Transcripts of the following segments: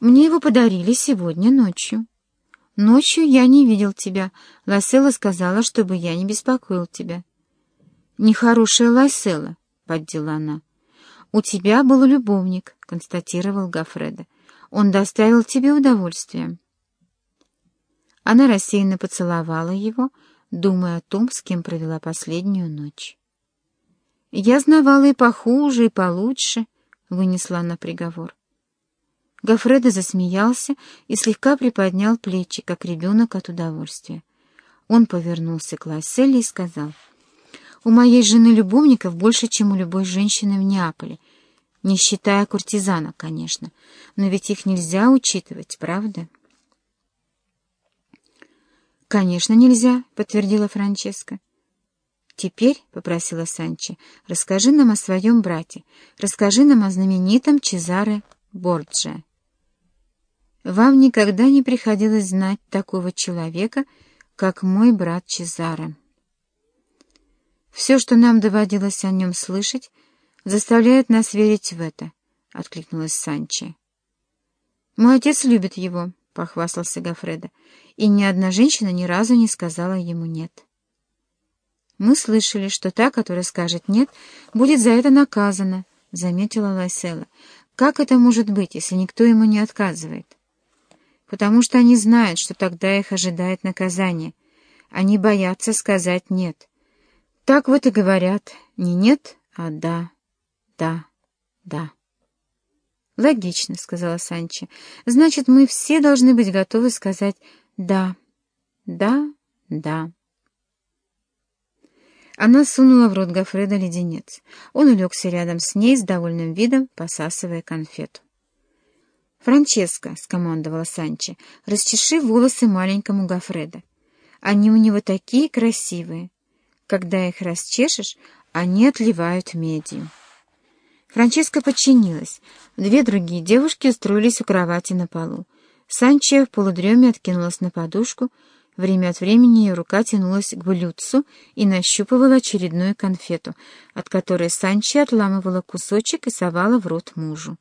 Мне его подарили сегодня ночью. Ночью я не видел тебя. Лайсела сказала, чтобы я не беспокоил тебя. Нехорошая Лайсела, — поддела она. У тебя был любовник, — констатировал Гафреда. Он доставил тебе удовольствие. Она рассеянно поцеловала его, думая о том, с кем провела последнюю ночь. «Я знавала и похуже, и получше», — вынесла она приговор. Гафредо засмеялся и слегка приподнял плечи, как ребенок от удовольствия. Он повернулся к Лайселе и сказал, «У моей жены любовников больше, чем у любой женщины в Неаполе, не считая куртизана, конечно, но ведь их нельзя учитывать, правда?» «Конечно, нельзя», — подтвердила Франческа. «Теперь, — попросила Санчи, — расскажи нам о своем брате, расскажи нам о знаменитом Чезаре Борджа». Вам никогда не приходилось знать такого человека, как мой брат Чезаре. Все, что нам доводилось о нем слышать, заставляет нас верить в это, — откликнулась Санчи. «Мой отец любит его», — похвастался Гафреда, и ни одна женщина ни разу не сказала ему «нет». «Мы слышали, что та, которая скажет «нет», будет за это наказана», — заметила Лайсела. «Как это может быть, если никто ему не отказывает?» Потому что они знают, что тогда их ожидает наказание. Они боятся сказать «нет». Так вот и говорят не «нет», а «да», «да», «да». «Логично», — сказала Санчо. «Значит, мы все должны быть готовы сказать «да», «да», «да». Она сунула в рот Гофреда леденец. Он улегся рядом с ней с довольным видом, посасывая конфету. «Франческо», — скомандовала Санчо, — «расчеши волосы маленькому Гафреда. Они у него такие красивые. Когда их расчешешь, они отливают медью». Франческа подчинилась. Две другие девушки устроились у кровати на полу. Санчо в полудреме откинулась на подушку. Время от времени ее рука тянулась к блюдцу и нащупывала очередную конфету, от которой Санчо отламывала кусочек и совала в рот мужу.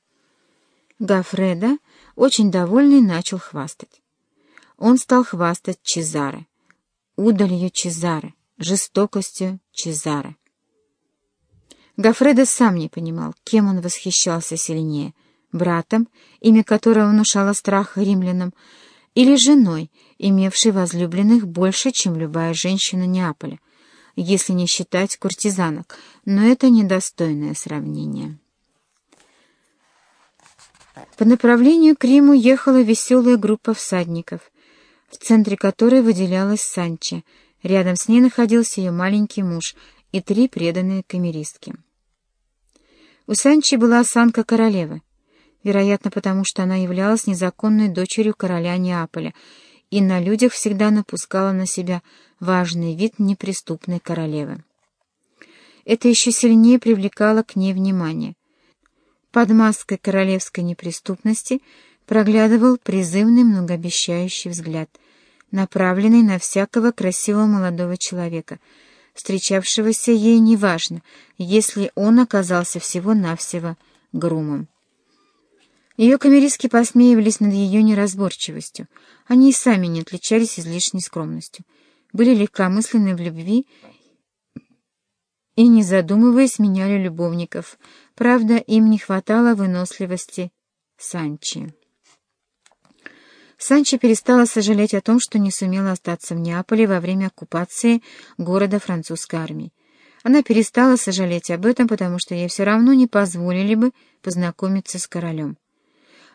Гафреда, очень довольный, начал хвастать. Он стал хвастать Чезаре, удалью Чезаре, жестокостью Чезаре. Гафреда сам не понимал, кем он восхищался сильнее — братом, имя которого внушало страх римлянам, или женой, имевшей возлюбленных больше, чем любая женщина Неаполя, если не считать куртизанок, но это недостойное сравнение. По направлению к Риму ехала веселая группа всадников, в центре которой выделялась Санча. Рядом с ней находился ее маленький муж и три преданные камеристки. У Санчи была осанка королевы, вероятно, потому что она являлась незаконной дочерью короля Неаполя и на людях всегда напускала на себя важный вид неприступной королевы. Это еще сильнее привлекало к ней внимание — под маской королевской неприступности проглядывал призывный многообещающий взгляд, направленный на всякого красивого молодого человека, встречавшегося ей неважно, если он оказался всего-навсего грумом. Ее камеристки посмеивались над ее неразборчивостью. Они и сами не отличались излишней скромностью, были легкомысленны в любви и, не задумываясь, меняли любовников. Правда, им не хватало выносливости Санчи. Санчи перестала сожалеть о том, что не сумела остаться в Неаполе во время оккупации города французской армии. Она перестала сожалеть об этом, потому что ей все равно не позволили бы познакомиться с королем.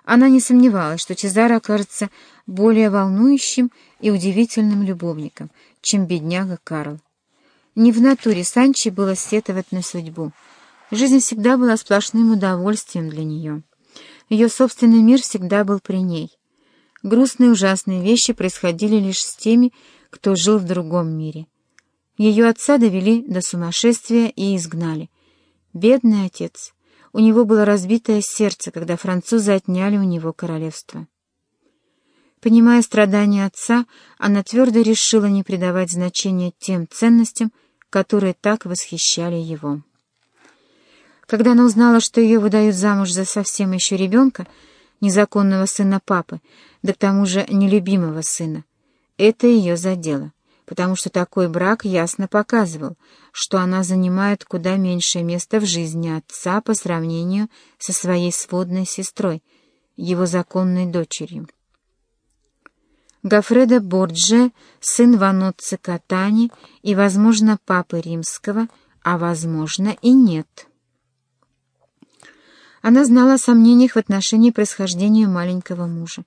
Она не сомневалась, что Чезаро окажется более волнующим и удивительным любовником, чем бедняга Карл. Не в натуре Санчи было сетовать на судьбу. Жизнь всегда была сплошным удовольствием для нее. Ее собственный мир всегда был при ней. Грустные ужасные вещи происходили лишь с теми, кто жил в другом мире. Ее отца довели до сумасшествия и изгнали. Бедный отец. У него было разбитое сердце, когда французы отняли у него королевство. Понимая страдания отца, она твердо решила не придавать значения тем ценностям, которые так восхищали его. Когда она узнала, что ее выдают замуж за совсем еще ребенка, незаконного сына папы, да к тому же нелюбимого сына. Это ее задело, потому что такой брак ясно показывал, что она занимает куда меньшее место в жизни отца по сравнению со своей сводной сестрой, его законной дочерью. Гафредо Борджи, сын Ваноцци Катани и, возможно, папы римского, а, возможно, и нет. Она знала о сомнениях в отношении происхождения маленького мужа.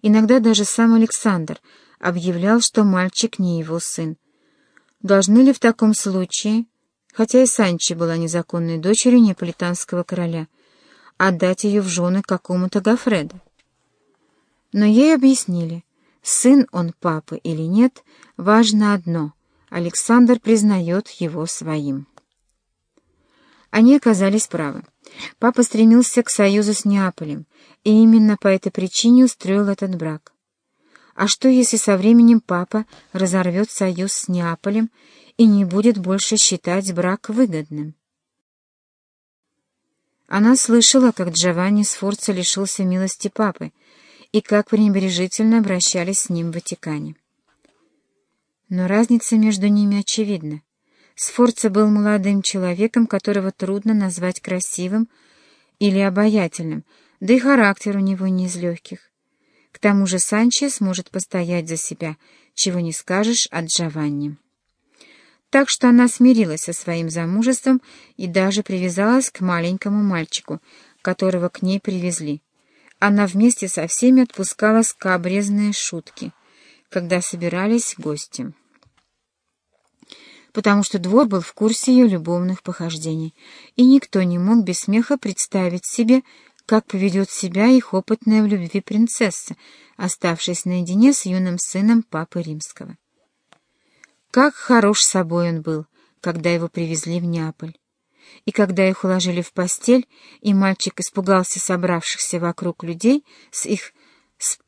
Иногда даже сам Александр объявлял, что мальчик не его сын. Должны ли в таком случае, хотя и Санчи была незаконной дочерью неаполитанского короля, отдать ее в жены какому-то Гафреду? Но ей объяснили, сын он папы или нет, важно одно — Александр признает его своим. Они оказались правы. Папа стремился к союзу с Неаполем, и именно по этой причине устроил этот брак. А что, если со временем папа разорвет союз с Неаполем и не будет больше считать брак выгодным? Она слышала, как Джованни Сфорца лишился милости папы и как пренебрежительно обращались с ним в Ватикане. Но разница между ними очевидна. Сфорца был молодым человеком, которого трудно назвать красивым или обаятельным, да и характер у него не из легких. К тому же Санчес может постоять за себя, чего не скажешь о Джованни. Так что она смирилась со своим замужеством и даже привязалась к маленькому мальчику, которого к ней привезли. Она вместе со всеми отпускала скабрезные шутки, когда собирались гости потому что двор был в курсе ее любовных похождений, и никто не мог без смеха представить себе, как поведет себя их опытная в любви принцесса, оставшись наедине с юным сыном папы римского. Как хорош собой он был, когда его привезли в Неаполь. И когда их уложили в постель, и мальчик испугался собравшихся вокруг людей с их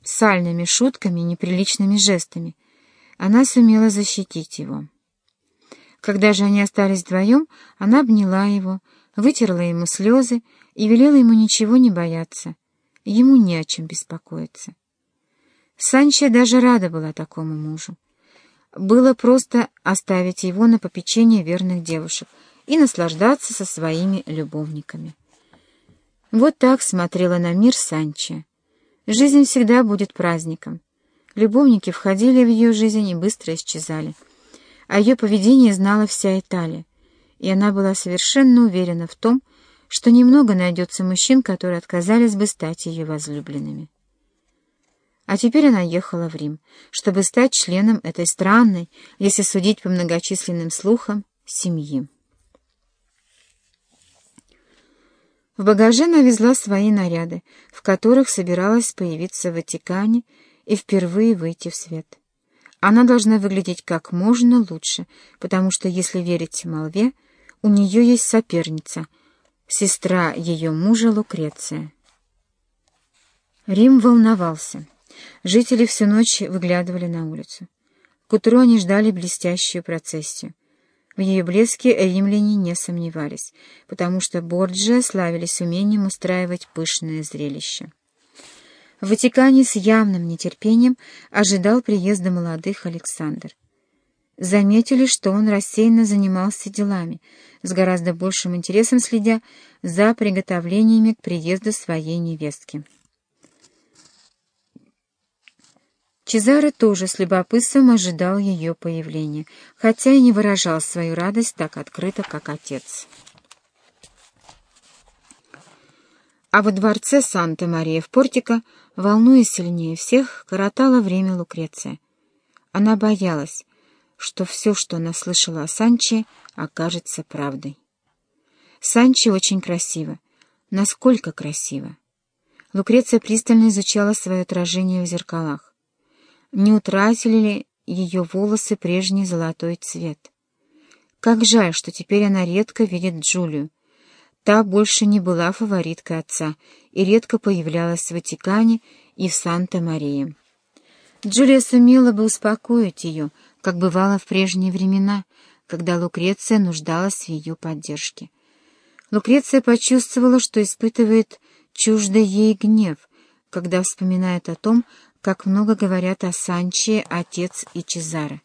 сальными шутками и неприличными жестами, она сумела защитить его. Когда же они остались вдвоем, она обняла его, вытерла ему слезы и велела ему ничего не бояться. Ему не о чем беспокоиться. Санча даже рада была такому мужу. Было просто оставить его на попечение верных девушек и наслаждаться со своими любовниками. Вот так смотрела на мир Санча. Жизнь всегда будет праздником. Любовники входили в ее жизнь и быстро исчезали. О ее поведении знала вся Италия, и она была совершенно уверена в том, что немного найдется мужчин, которые отказались бы стать ее возлюбленными. А теперь она ехала в Рим, чтобы стать членом этой странной, если судить по многочисленным слухам, семьи. В багаже она везла свои наряды, в которых собиралась появиться в Ватикане и впервые выйти в свет. Она должна выглядеть как можно лучше, потому что, если верить молве, у нее есть соперница, сестра ее мужа Лукреция. Рим волновался. Жители всю ночь выглядывали на улицу. К утру они ждали блестящую процессию. В ее блеске римляне не сомневались, потому что Борджиа славились умением устраивать пышное зрелище. В Ватикане с явным нетерпением ожидал приезда молодых Александр. Заметили, что он рассеянно занимался делами, с гораздо большим интересом следя за приготовлениями к приезду своей невестки. Чезаре тоже с любопытством ожидал ее появления, хотя и не выражал свою радость так открыто, как отец. А во дворце Санта-Мария в Портико, волнуясь сильнее всех, коротала время Лукреция. Она боялась, что все, что она слышала о Санче, окажется правдой. Санче очень красиво. Насколько красиво! Лукреция пристально изучала свое отражение в зеркалах. Не утратили ли ее волосы прежний золотой цвет? Как жаль, что теперь она редко видит Джулию, Та больше не была фавориткой отца и редко появлялась в Ватикане и в Санта-Марии. Джулия сумела бы успокоить ее, как бывало в прежние времена, когда Лукреция нуждалась в ее поддержке. Лукреция почувствовала, что испытывает чуждый ей гнев, когда вспоминает о том, как много говорят о Санче отец и Чезаре.